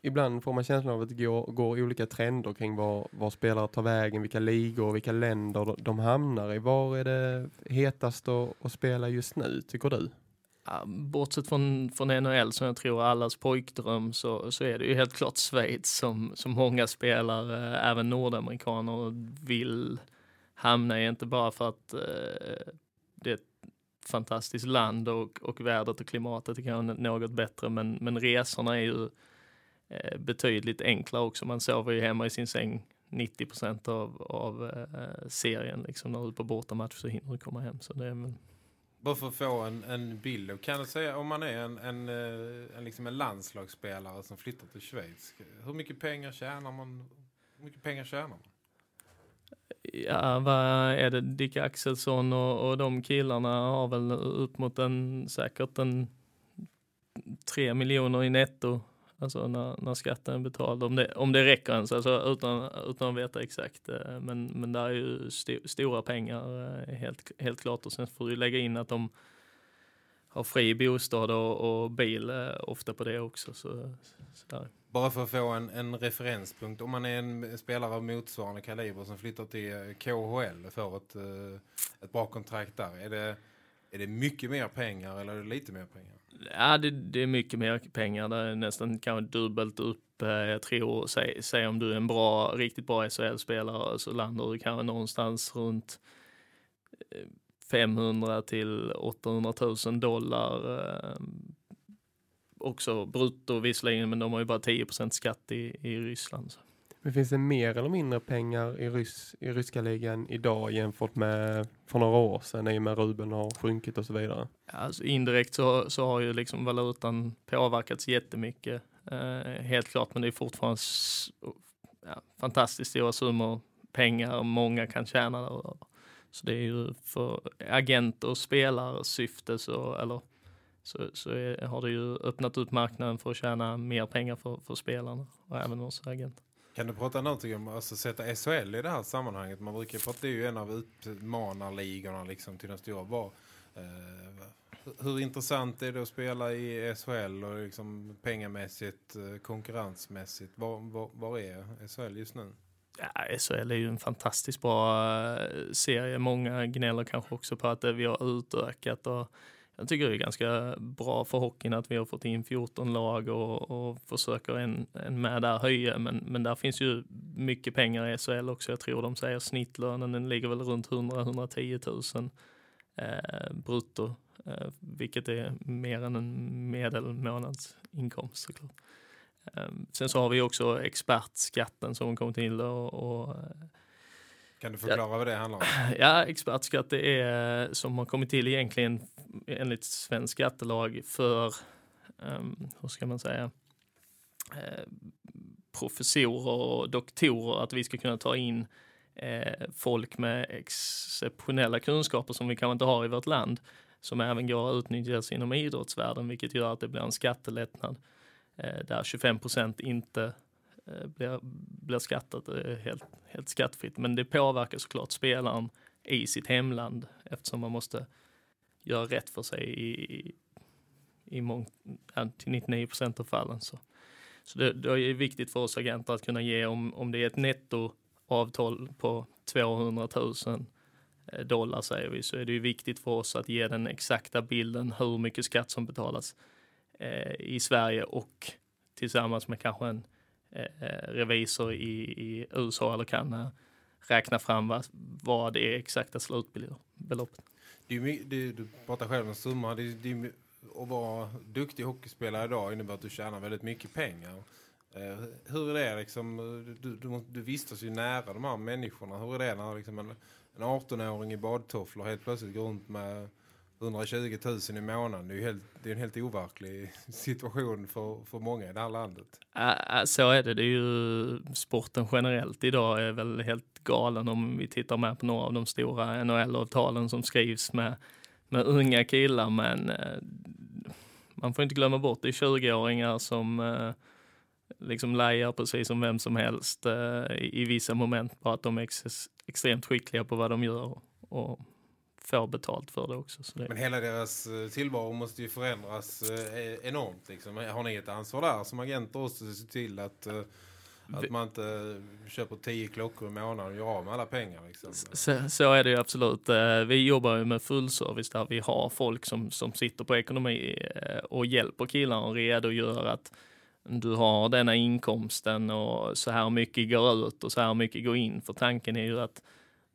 Ibland får man känslan av att det går, går olika trender kring var, var spelare tar vägen, vilka ligor och vilka länder de- hamnar i. Var är det hetast att, att spela just nu, tycker du? Ja, Bortsett från, från NHL som jag tror är allas pojkdröm så, så är det ju helt klart Schweiz som, som många spelare, eh, även nordamerikaner, vill hamna i. Inte bara för att eh, det är ett fantastiskt land och, och vädret och klimatet är kanske något bättre men, men resorna är ju betydligt enklare också. Man sover ju hemma i sin säng 90 procent av, av eh, serien. Liksom när du är på bortamatch så hinner du komma hem. Så det är väl Bara för att få en, en bild. Kan du säga om man är en, en, eh, en, liksom en landslagsspelare som flyttar till Schweiz. Hur mycket pengar tjänar man? Hur mycket pengar tjänar man? Ja, vad är det? Dick Axelsson och, och de killarna har väl upp mot en, säkert en tre miljoner i netto. Alltså när, när skatten är betald. Om det, om det räcker ens, alltså utan, utan att veta exakt. Eh, men, men det är ju st stora pengar eh, helt, helt klart. Och sen får du lägga in att de har fri bostad och, och bil eh, ofta på det också. Så, så där. Bara för att få en, en referenspunkt. Om man är en spelare av motsvarande kaliber som flyttar till KHL och får ett, ett bra kontrakt där. Är det, är det mycket mer pengar eller är det lite mer pengar? Ja, det, det är mycket mer pengar. Det är nästan kanske dubbelt upp. Eh, jag tror, säg, säg om du är en bra, riktigt bra SHL-spelare så landar du kanske någonstans runt eh, 500 till 800 000 dollar. Eh, också brutto visserligen, men de har ju bara 10% skatt i, i Ryssland. Så. Men finns det mer eller mindre pengar i, rys, i ryska ligan idag jämfört med för några år sedan i och med Ruben har sjunkit och så vidare? Alltså indirekt så, så har ju liksom valutan påverkats jättemycket. Eh, helt klart, men det är fortfarande ja, fantastiskt stora summor pengar många kan tjäna. Där. Så det är ju för agenter och spelare syfte så, eller, så, så är, har det ju öppnat upp marknaden för att tjäna mer pengar för, för spelarna och även oss agenter. Kan du prata någonting om alltså, sätta SHL i det här sammanhanget? Man brukar prata, det är ju en av utmanarligorna liksom, till den stora. Var, eh, hur- intressant är det att spela i SHL och liksom pengamässigt, eh, konkurrensmässigt? Var, var, var är SHL just nu? Ja, SHL är ju en fantastiskt bra eh, serie. Många gnäller kanske också på att vi har utökat och jag tycker det är ganska bra för hockeyn att vi har fått in 14 lag och, och försöker en, en med där höja. Men, men där finns ju mycket pengar i SHL också. Jag tror de säger snittlönen, den ligger väl runt 100-110 000 eh, brutto, eh, vilket är mer än en medelmånadsinkomst såklart. Eh, sen så har vi också expertskatten som kom till och, och eh, kan du förklara vad det handlar om? ja, expertskatt det är som har kommit till egentligen enligt svensk skattelag för, um, hur ska man säga, eh, professorer och doktorer att vi ska kunna ta in eh, folk med exceptionella kunskaper som vi kanske inte har i vårt land som även går att utnyttjas inom idrottsvärlden, vilket gör att det blir en skattelättnad eh, där 25 procent inte eh, Eh, blir, blir skattat eh, helt, helt skattefritt. Men det påverkar såklart spelaren i sitt hemland eftersom man måste göra rätt för sig i, i mång, till 99 procent av fallen. Så, så det, det, är viktigt för oss agenter att kunna ge om, om det är ett nettoavtal på 200 000 eh, dollar säger vi, så är det ju viktigt för oss att ge den exakta bilden hur mycket skatt som betalas eh, i Sverige och tillsammans med kanske en Eh, eh, revisor i, i, USA eller Kanada eh, räkna fram vad, vad det är exakta slutbeloppet. Du, du, du pratar själv om summa. Det, det, att vara duktig hockeyspelare idag innebär att du tjänar väldigt mycket pengar. Eh, hur är det liksom, du, du, du vistas ju nära de här människorna. Hur är det när liksom en, en 18-åring i badtofflor helt plötsligt går runt med 120 000 i månaden. Det är, helt, det är en helt overklig situation för, för många i det här landet. Så är det. Det är ju sporten generellt idag är väl helt galen om vi tittar med på några av de stora NHL-avtalen som skrivs med, med unga killar. Men eh, man får inte glömma bort det är 20-åringar som eh, liksom lejar precis som vem som helst eh, i, i vissa moment. Bara att de är ex extremt skickliga på vad de gör. Och får betalt för det också. Det... Men hela deras eh, tillvaro måste ju förändras eh, enormt. Liksom. Har ni ett ansvar där som agenter också att se till att, eh, att man inte köper tio klockor i månaden och gör av med alla pengar? Liksom. Så, så, är det ju absolut. Vi jobbar ju med fullservice där vi har folk som, som sitter på ekonomi och hjälper killarna och redogör att du har denna inkomsten och så här mycket går ut och så här mycket går in. För tanken är ju att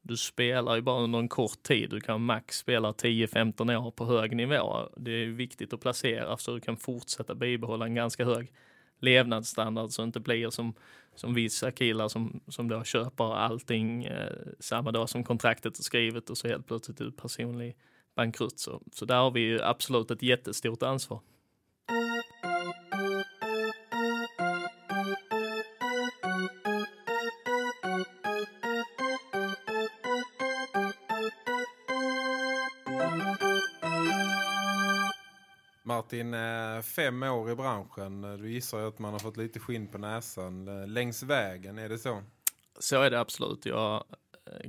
du spelar ju bara under en kort tid. Du kan max spela 10-15 år på hög nivå. Det är viktigt att placera så du kan fortsätta bibehålla en ganska hög levnadsstandard så det inte blir som, som vissa killar som, som då köper allting eh, samma dag som kontraktet är skrivet och så helt plötsligt är du personlig bankrutt. Så, så där har vi ju absolut ett jättestort ansvar. Martin, eh, fem år i branschen. Eh, du gissar ju att man har fått lite skinn på näsan eh, längs vägen, är det så? Så är det absolut. Jag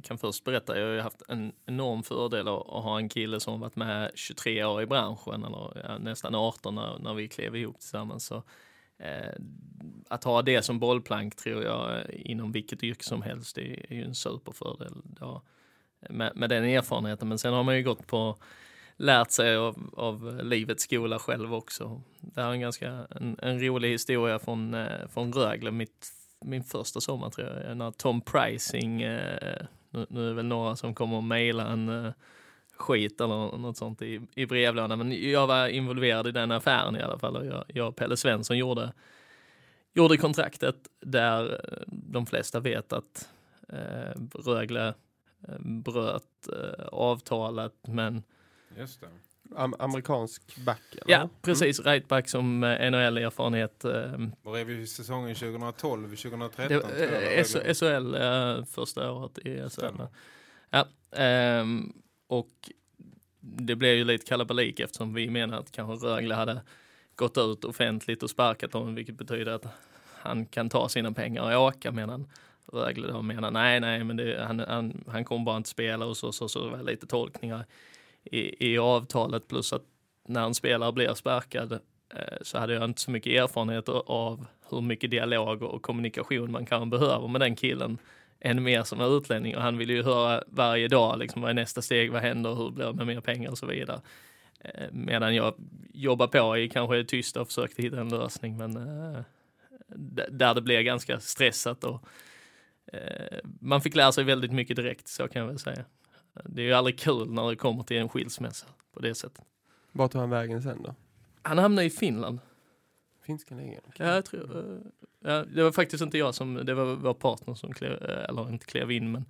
kan först berätta, jag har haft en enorm fördel att ha en kille som varit med 23 år i branschen, eller nästan 18 när, när vi klev ihop tillsammans. Så, eh, att ha det som bollplank tror jag inom vilket yrke som helst, det är ju en superfördel. Ja, med, med den erfarenheten, men sen har man ju gått på lärt sig av, av livets skola själv också. Det här är en ganska en, en rolig historia från, eh, från Rögle, mitt, min första sommar tror jag, när Tom Pricing, eh, nu, nu är det väl några som kommer och mejla en eh, skit eller något sånt i, i brevlådan, men jag var involverad i den affären i alla fall och jag, jag och Pelle Svensson gjorde, gjorde kontraktet där eh, de flesta vet att eh, Rögle eh, bröt eh, avtalet men Just det. Am amerikansk back? Eller? Ja, precis. Mm. Right back som eh, NHL-erfarenhet. Eh, Var är vi säsongen 2012, 2013? Det, eh, SHL eh, första året i SHL. Ja, eh, och det blev ju lite kalabalik eftersom vi menar att kanske Rögle hade gått ut offentligt och sparkat honom, vilket betyder att han kan ta sina pengar och åka medan Rögle då menar nej, nej, men det, han, han, han kommer bara inte spela och så, så, så det var lite tolkningar i, i avtalet plus att när en spelare blir sparkad eh, så hade jag inte så mycket erfarenhet av hur mycket dialog och kommunikation man kan behöva med den killen än mer som är utlänning och han vill ju höra varje dag liksom vad är nästa steg, vad händer, hur blir det med mer pengar och så vidare. Eh, medan jag jobbar på i kanske tyst och försökte hitta en lösning men eh, där det blev ganska stressat och man fick lära sig väldigt mycket direkt så kan jag väl säga. Det är ju aldrig kul när det kommer till en skilsmässa på det sättet. Vart tog han vägen sen då? Han hamnade i Finland. Finska ligan? Okay. Ja, jag tror, uh, ja, det var faktiskt inte jag som, det var vår partner som klev, uh, eller inte klev in, men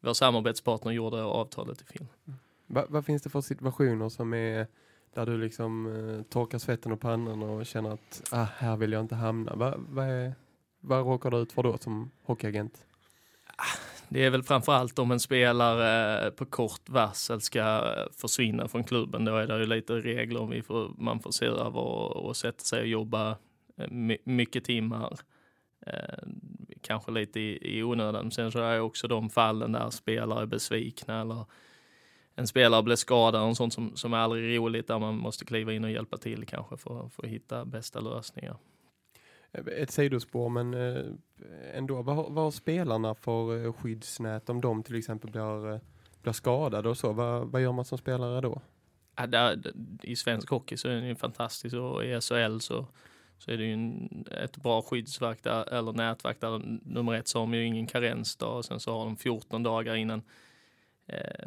vår samarbetspartner gjorde avtalet i Finland. Mm. Va, vad finns det för situationer som är där du liksom uh, torkar svetten och pannan och känner att ah, här vill jag inte hamna? Va, vad, är, vad råkar du ut för då som hockeyagent? Ah, det är väl framförallt om en spelare eh, på kort varsel ska eh, försvinna från klubben. Då är det ju lite regler vi får, man får se över och, och sätta sig och jobba eh, mycket timmar. Eh, kanske lite i, i onödan. Sen så är det också de fallen där spelare är besvikna eller en spelare blir skadad och sånt som, som är aldrig roligt där man måste kliva in och hjälpa till kanske för, för att hitta bästa lösningar. Eh, ett sidospår men eh, ändå, vad, vad har spelarna för eh, skyddsnät om de till exempel blir, blir skadade och så? Vad, vad gör man som spelare då? Ja, där, I svensk hockey så är det ju fantastiskt och i SHL så så är det ju en, ett bra skyddsvakt där, eller nätverk där nummer ett så har de ju ingen karensdag och sen så har de 14 dagar innan eh,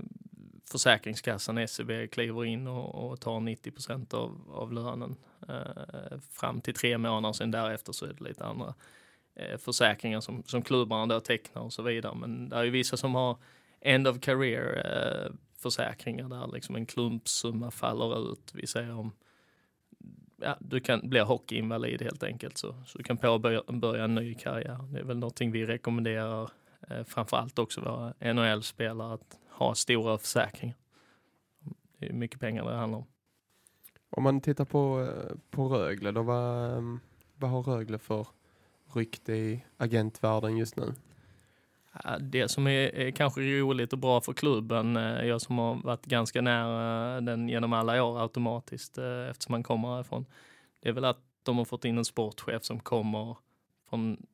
Försäkringskassan, SEB, kliver in och, och tar 90 procent av, av lönen Eh, fram till tre månader. Sen därefter så är det lite andra eh, försäkringar som, som klubbarna då tecknar och så vidare. Men det är ju vissa som har end of career eh, försäkringar där liksom en klumpsumma faller ut. Vi säger om ja, du kan bli hockeyinvalid helt enkelt så, så du kan påbörja en ny karriär. Det är väl någonting vi rekommenderar eh, framförallt också våra NHL-spelare att ha stora försäkringar. Det är mycket pengar det handlar om. Om man tittar på, eh, på Rögle då, vad, ehm, vad har Rögle för rykte i agentvärlden just nu? Det som är, är, kanske roligt och bra för klubben, eh, jag som har varit ganska nära den genom alla år automatiskt eh, eftersom man kommer härifrån, det är väl att de har fått in en sportchef som kommer från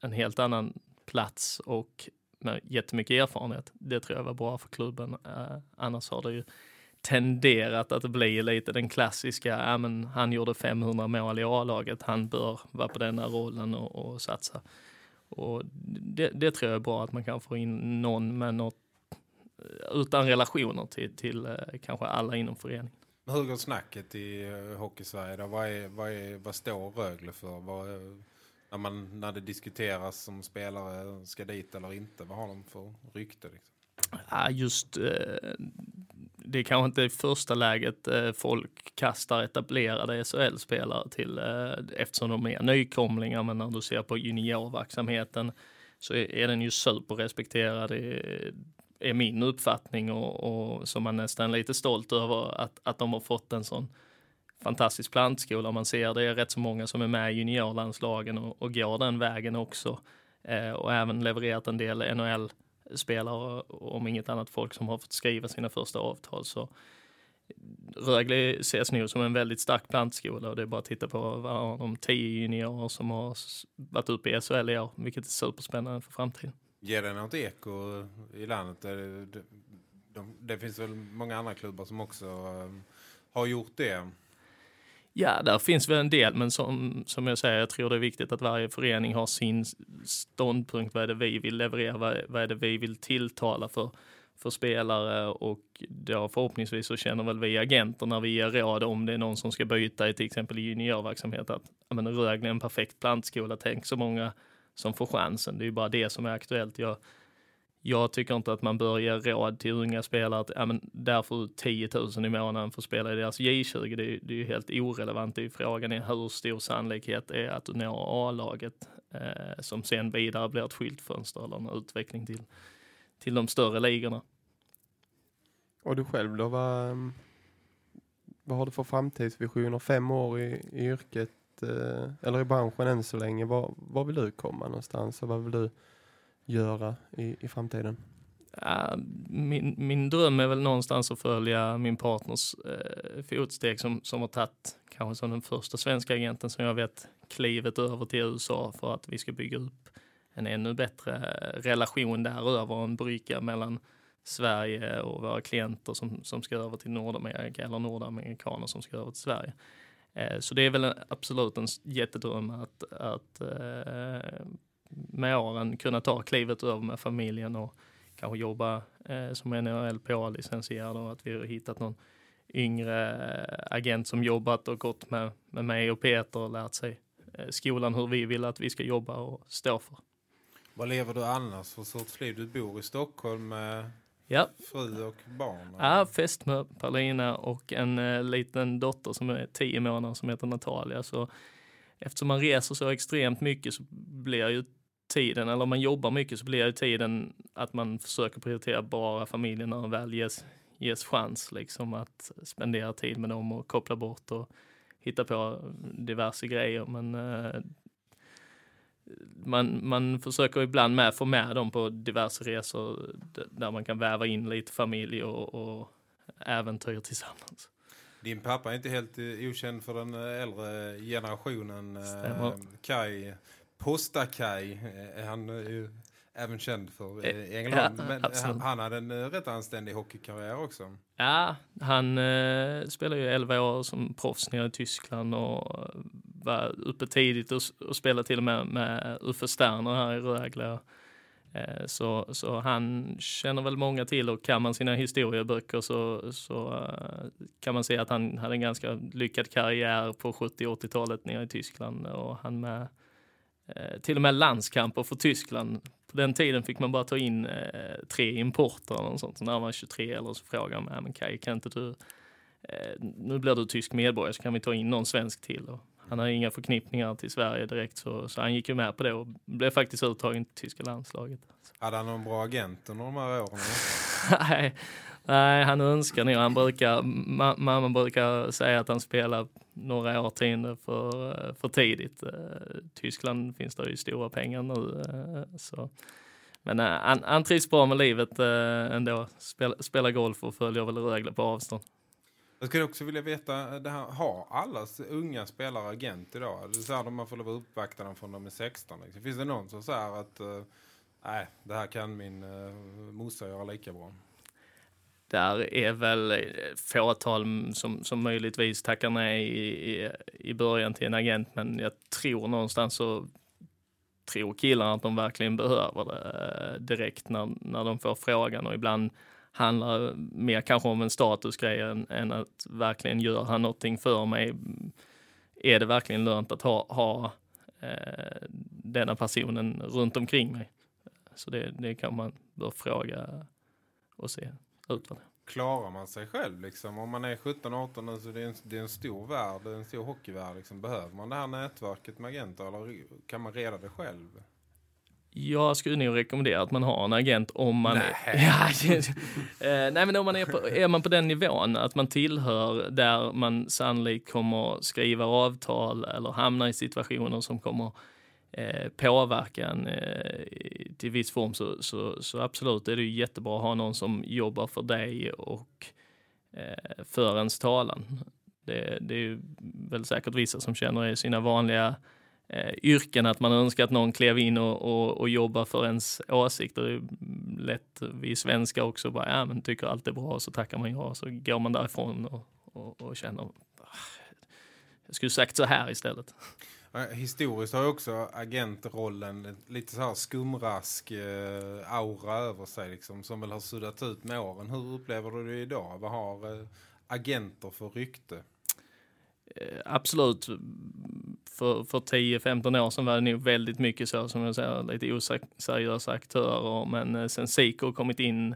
en helt annan plats och med jättemycket erfarenhet. Det tror jag var bra för klubben. Annars har det ju tenderat att bli lite den klassiska, ja men han gjorde 500 mål i A-laget, han bör vara på denna rollen och, och satsa. Och det, det, tror jag är bra att man kan få in någon med något utan relationer till, till eh, kanske alla inom föreningen. Hur går snacket i uh, Hockeysverige då? Vad, är, vad, är, vad står Rögle för? Vad, när, man, när det diskuteras om spelare ska dit eller inte, vad har de för rykte? Liksom? Ja, just eh, det är kanske inte i första läget eh, folk kastar etablerade SHL-spelare till eh, eftersom de är nykomlingar. Men när du ser på juniorverksamheten så är, är den ju superrespekterad. Det är min uppfattning och, och som man nästan lite stolt över att, att de har fått en sån fantastisk plantskola. Man ser det är rätt så många som är med i juniorlandslagen och, och går den vägen också. Eh, och även levererat en del NHL spelare, om inget annat folk som har fått skriva sina första avtal. Så Rögle ses nu som en väldigt stark plantskola och det är bara att titta på vad de tio juniorer som har varit uppe i SHL i år, vilket är superspännande för framtiden. Ger det något eko i landet? Det, det, det finns väl många andra klubbar som också eh, har gjort det. Ja, där finns väl en del, men som, som jag säger, jag tror det är viktigt att varje förening har sin ståndpunkt. Vad är det vi vill leverera? Vad, vad är det vi vill tilltala för, för spelare? Och då förhoppningsvis så känner väl vi agenter när vi ger råd om det är någon som ska byta i till exempel juniorverksamhet att ja, men Rögle är en perfekt plantskola. Tänk så många som får chansen. Det är ju bara det som är aktuellt. Jag, jag tycker inte att man bör ge råd till unga spelare att ja, men där får du 10 000 i månaden för att spela i deras J20. Det är, det är ju helt irrelevant. Det är frågan är hur stor sannolikhet är att du når A-laget eh, som sen vidare blir ett skyltfönster eller en utveckling till, till de större ligorna. Och du själv då, vad, vad har du för framtidsvisioner? Fem år i, i yrket eh, eller i branschen än så länge. Var, var vill du komma någonstans och vad vill du göra i, i framtiden? Min, min dröm är väl någonstans att följa min partners eh, fotsteg som, som har tagit kanske som den första svenska agenten som jag vet klivet över till USA för att vi ska bygga upp en ännu bättre eh, relation däröver, en brygga mellan Sverige och våra klienter som, som ska över till Nordamerika eller nordamerikaner som ska över till Sverige. Eh, så det är väl absolut en jättedröm att, att eh, med åren kunna ta klivet över med familjen och kanske jobba eh, som NLPA-licensierad och att vi har hittat någon yngre eh, agent som jobbat och gått med, med mig och Peter och lärt sig eh, skolan hur vi vill att vi ska jobba och stå för. Vad lever du annars för sorts liv? Du bor i Stockholm med ja. fru och barn? Ja, fästmö Paulina och en eh, liten dotter som är tio månader som heter Natalia. Så eftersom man reser så extremt mycket så blir ju tiden, eller om man jobbar mycket så blir ju tiden att man försöker prioritera bara familjen när man väl ges, ges chans liksom att spendera tid med dem och koppla bort och hitta på diverse grejer. Men eh, man, man försöker ibland med få med dem på diverse resor där man kan väva in lite familj och, och äventyr tillsammans. Din pappa är inte helt eh, okänd för den eh, äldre generationen. Stämmer. Kai, Posta-Kai eh, är han eh, ju även känd för Eh, eh, Ängelholm. ja, Men absolut. han, hade en rätt anständig hockeykarriär också. Ja, han eh, spelade ju 11 år som proffs nere i Tyskland och var uppe tidigt och, och spelade till och med med Uffe Sterner här i Rögle. Eh, så, så han känner väl många till och kan man sina historieböcker så, så eh, kan man se att han hade en ganska lyckad karriär på 70 80-talet nere i Tyskland och han med till och med landskamper för Tyskland. På den tiden fick man bara ta in eh, tre importer eller något sånt. Så när han var 23 eller så frågade mig, men Kaj, kan inte du, eh, nu blir du tysk medborgare så kan vi ta in någon svensk till. Och han har inga förknippningar till Sverige direkt så, så han gick ju med på det och blev faktiskt uttagen till tyska landslaget. Hade han någon bra agent under de här åren? nej, nej, han önskar nog. Han brukar, ma mamma brukar säga att han spelar några årtionden för, för tidigt. Eh, Tyskland finns det ju stora pengar nu. Eh, så. Men eh, han, han trivs bra med livet ändå. Spel, spelar golf och följer väl Rögle på avstånd. Jag skulle också vilja veta, det här, har alla unga spelare agent idag? Det är så här, man får lov att uppvakta dem från de är 16. Liksom. Finns det någon som säger att nej, det här kan min uh, morsa göra lika bra? Där är väl fåtal som, som möjligtvis tackar nej i, i, i början till en agent, men jag tror någonstans så tror killarna att de verkligen behöver det eh, direkt när, när de får frågan och ibland handlar det mer kanske om en statusgrej än, än att verkligen gör han någonting för mig. Är det verkligen lönt att ha, ha eh, denna personen runt omkring mig? Så det, det kan man bör fråga och se ut vad det Klarar man sig själv liksom? Om man är 17-18 så det är en, det är en stor värld, en stor hockeyvärld. Liksom. Behöver man det här nätverket med agenter eller kan man reda det själv? Jag skulle nog rekommendera att man har en agent om man Nej. är... Ja, eh, nej, men om man är, på, är man på den nivån att man tillhör där man sannolikt kommer skriva avtal eller hamna i situationer som kommer eh, eh, till viss form så, så, så absolut är det ju jättebra att ha någon som jobbar för dig och eh, för ens talan. Det, det är ju väl säkert vissa som känner i sina vanliga eh, yrken att man önskar att någon klev in och, och, och jobbar för ens åsikter. Det är lätt, vi svenskar också bara, ja men tycker allt är bra så tackar man ja så går man därifrån och, och, och känner, ah, jag skulle sagt så här istället. Eh, historiskt har ju också agentrollen lite så här skumrask eh, aura över sig liksom, som väl har suddat ut med åren. Hur upplever du det idag? Vad har eh, agenter för rykte? Eh, absolut, för, för 10-15 år sedan var det nog väldigt mycket så som jag säger, lite oseriösa aktörer. Men eh, sen Siko har kommit in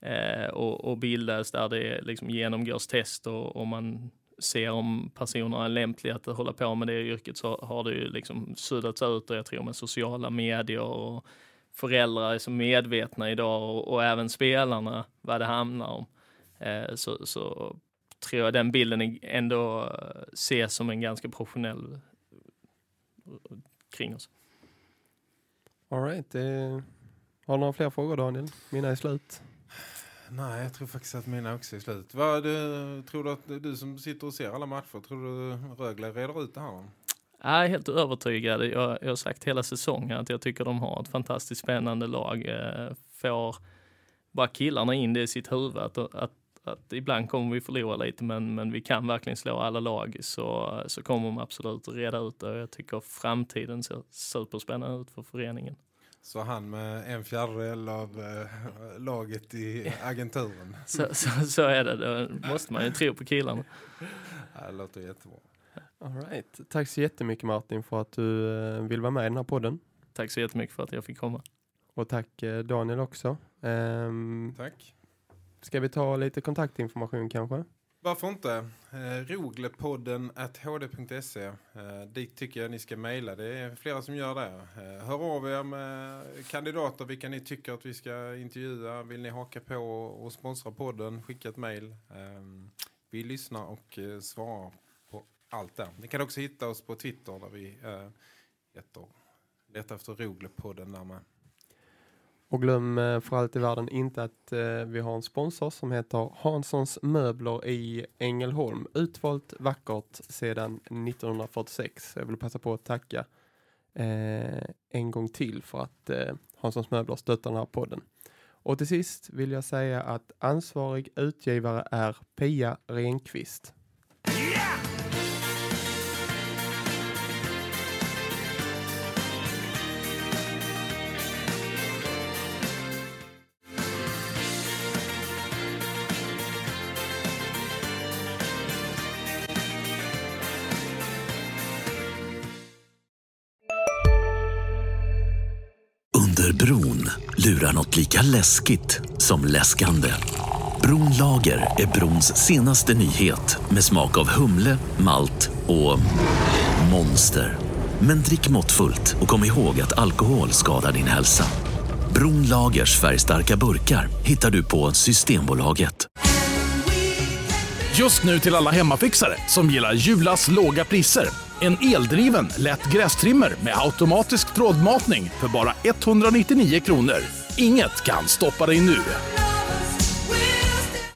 eh, och, och bildas där det liksom genomgås test och, och man ser om personerna är lämpliga att hålla på med det yrket så har det ju liksom suddats ut och jag tror med sociala medier och föräldrar är så medvetna idag och, och även spelarna vad det handlar om. Eh, så, så tror jag den bilden ändå eh, ses som en ganska professionell eh, kring oss. All right. Eh, har du några fler frågor Daniel? Mina är slut. Nej, jag tror faktiskt att mina också är slut. Vad du, tror du att du som sitter och ser alla matcher, tror du Rögle reder ut det här? Jag är helt övertygad. Jag, jag har sagt hela säsongen att jag tycker de har ett fantastiskt spännande lag. Eh, får bara killarna in det i sitt huvud att, att, att ibland kommer vi förlora lite men, men vi kan verkligen slå alla lag så, så kommer de absolut reda ut det. Jag tycker framtiden ser superspännande ut för föreningen. Så han med en fjärdedel av eh, laget i agenturen. Så, så, så är det. Då måste man ju tro på killarna. Det låter jättebra. All right. Tack så jättemycket Martin för att du eh, vill vara med i den här podden. Tack så jättemycket för att jag fick komma. Och tack eh, Daniel också. Ehm, Tack. ska vi ta lite kontaktinformation kanske? Varför inte? Eh, Roglepodden at hd.se. Eh, dit tycker jag ni ska mejla. Det är flera som gör det. Eh, hör av er med kandidater vilka ni tycker att vi ska intervjua. Vill ni haka på och sponsra podden? Skicka ett mejl. Eh, vi lyssnar och eh, svarar på allt där. Ni kan också hitta oss på Twitter där vi eh, heter, letar efter Roglepodden där med. Och glöm eh, för allt i världen inte att eh, vi har en sponsor som heter Hanssons möbler i Ängelholm. Utvalt vackert sedan 1946. Jag vill passa på att tacka eh, en gång till för att eh, Hanssons möbler stöttar den här podden. Och till sist vill jag säga att ansvarig utgivare är Pia Renqvist. Lurar något lika läskigt som läskande. Bronlager är brons senaste nyhet med smak av humle, malt och monster. Men drick måttfullt och kom ihåg att alkohol skadar din hälsa. Bronlagers färgstarka burkar hittar du på Systembolaget. Just nu till alla hemmafixare som gillar Julas låga priser. En eldriven, lätt grästrimmer med automatisk trådmatning för bara 199 kronor. Inget kan stoppa dig nu.